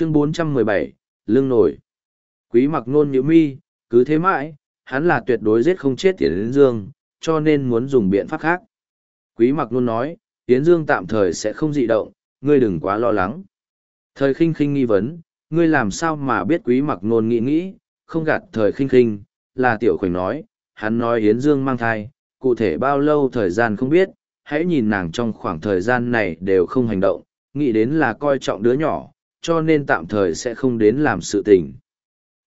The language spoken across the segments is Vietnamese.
chương 417, lưng nổi. Quý mặc nôn nhữ mi, cứ thế mãi, hắn là tuyệt đối giết không chết Yến Dương, cho nên muốn dùng biện pháp khác. Quý mặc nôn nói, Yến Dương tạm thời sẽ không dị động, ngươi đừng quá lo lắng. Thời khinh khinh nghi vấn, ngươi làm sao mà biết quý mặc nôn nghĩ nghĩ, không gạt thời khinh khinh, là tiểu khoảnh nói, hắn nói Yến Dương mang thai, cụ thể bao lâu thời gian không biết, hãy nhìn nàng trong khoảng thời gian này đều không hành động, nghĩ đến là coi trọng đứa nhỏ, cho nên tạm thời sẽ không đến làm sự tình.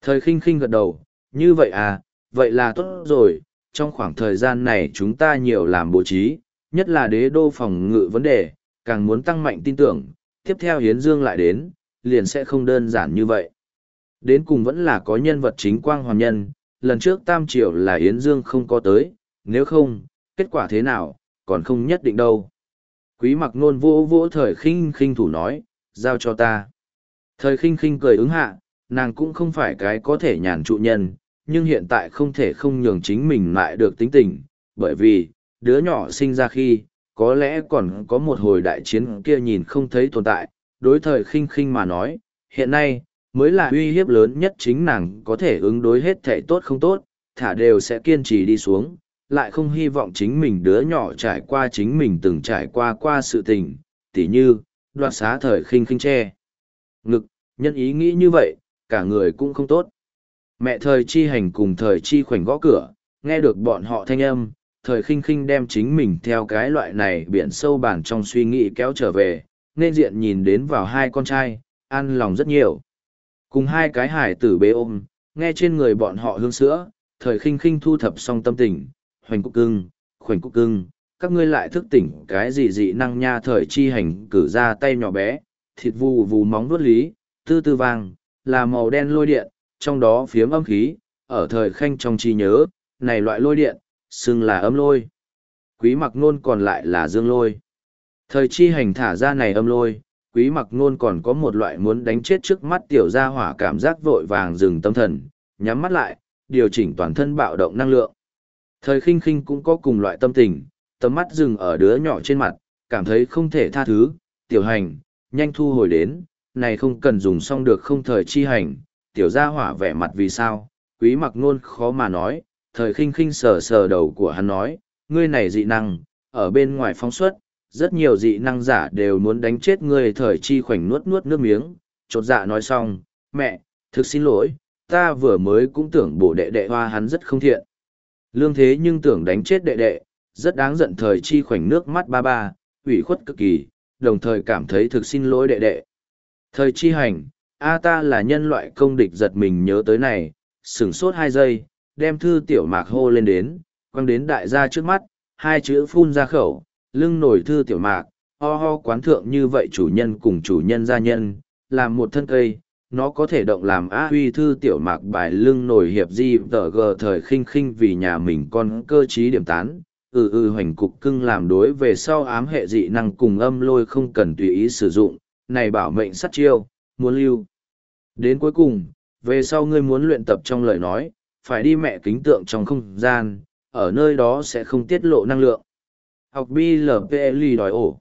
Thời khinh khinh gật đầu, như vậy à, vậy là tốt rồi, trong khoảng thời gian này chúng ta nhiều làm bố trí, nhất là đế đô phòng ngự vấn đề, càng muốn tăng mạnh tin tưởng, tiếp theo Hiến Dương lại đến, liền sẽ không đơn giản như vậy. Đến cùng vẫn là có nhân vật chính quang hoàn nhân, lần trước Tam Triều là Yến Dương không có tới, nếu không, kết quả thế nào, còn không nhất định đâu. Quý mặc nôn vô vô thời khinh khinh thủ nói, giao cho ta. Thời khinh khinh cười ứng hạ, nàng cũng không phải cái có thể nhàn trụ nhân, nhưng hiện tại không thể không nhường chính mình lại được tính tình, bởi vì, đứa nhỏ sinh ra khi, có lẽ còn có một hồi đại chiến kia nhìn không thấy tồn tại, đối thời khinh khinh mà nói, hiện nay, mới là uy hiếp lớn nhất chính nàng có thể ứng đối hết thể tốt không tốt, thả đều sẽ kiên trì đi xuống, lại không hy vọng chính mình đứa nhỏ trải qua chính mình từng trải qua qua sự tình, tỉ như, đoạt xá thời khinh khinh che. Ngực, nhân ý nghĩ như vậy, cả người cũng không tốt. Mẹ thời chi hành cùng thời chi khoảnh gõ cửa, nghe được bọn họ thanh âm, thời khinh khinh đem chính mình theo cái loại này biển sâu bản trong suy nghĩ kéo trở về, nên diện nhìn đến vào hai con trai, ăn lòng rất nhiều. Cùng hai cái hải tử bế ôm, nghe trên người bọn họ hương sữa, thời khinh khinh thu thập xong tâm tình, hoành cúc cưng, khoảnh cúc cưng, các ngươi lại thức tỉnh cái gì dị năng nha thời chi hành cử ra tay nhỏ bé, thịt vù vù móng vuốt lý, tư tư vàng, là màu đen lôi điện, trong đó phiếm âm khí, ở thời khanh trong chi nhớ, này loại lôi điện, xưng là âm lôi. Quý mặc nôn còn lại là dương lôi. Thời chi hành thả ra này âm lôi, quý mặc nôn còn có một loại muốn đánh chết trước mắt tiểu gia hỏa cảm giác vội vàng dừng tâm thần, nhắm mắt lại, điều chỉnh toàn thân bạo động năng lượng. Thời khinh khinh cũng có cùng loại tâm tình, tầm mắt dừng ở đứa nhỏ trên mặt, cảm thấy không thể tha thứ, tiểu hành, nhanh thu hồi đến, này không cần dùng xong được không thời chi hành, tiểu gia hỏa vẻ mặt vì sao, quý mặc nôn khó mà nói, thời khinh khinh sờ sờ đầu của hắn nói, ngươi này dị năng, ở bên ngoài phóng xuất, rất nhiều dị năng giả đều muốn đánh chết ngươi thời chi khoảnh nuốt nuốt nước miếng, chột dạ nói xong, mẹ, thực xin lỗi, ta vừa mới cũng tưởng bổ đệ đệ hoa hắn rất không thiện. Lương thế nhưng tưởng đánh chết đệ đệ, rất đáng giận thời chi khoảnh nước mắt ba ba, ủy khuất cực kỳ, đồng thời cảm thấy thực xin lỗi đệ đệ. Thời chi hành, a ta là nhân loại công địch giật mình nhớ tới này, sửng sốt hai giây, đem thư tiểu mạc hô lên đến, quăng đến đại gia trước mắt, hai chữ phun ra khẩu, lưng nổi thư tiểu mạc, ho ho quán thượng như vậy chủ nhân cùng chủ nhân gia nhân, làm một thân cây, nó có thể động làm a huy thư tiểu mạc bài lưng nổi hiệp di tờ gờ thời khinh khinh vì nhà mình con cơ trí điểm tán, ừ ừ hoành cục cưng làm đối về sau ám hệ dị năng cùng âm lôi không cần tùy ý sử dụng, này bảo mệnh sắt chiêu, muốn lưu. Đến cuối cùng, về sau ngươi muốn luyện tập trong lời nói, phải đi mẹ kính tượng trong không gian, ở nơi đó sẽ không tiết lộ năng lượng. Học BLPLI đòi ổ.